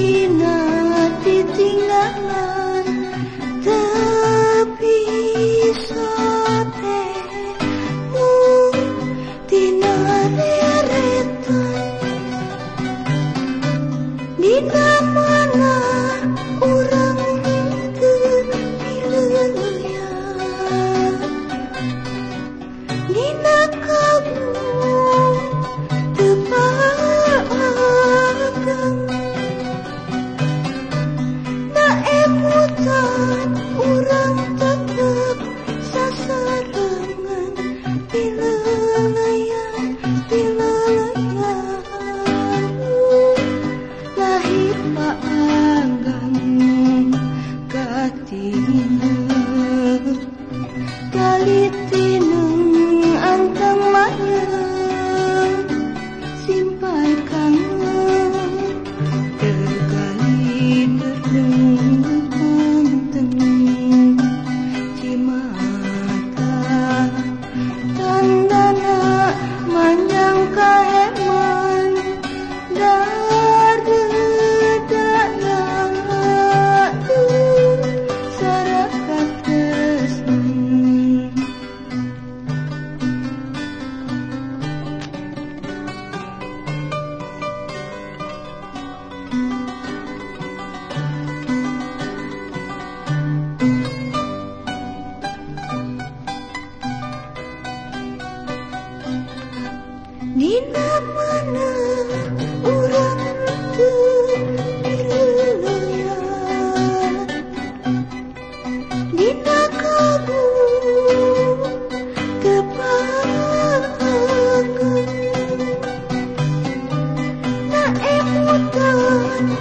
Marina. you.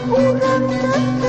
Orang tak tahu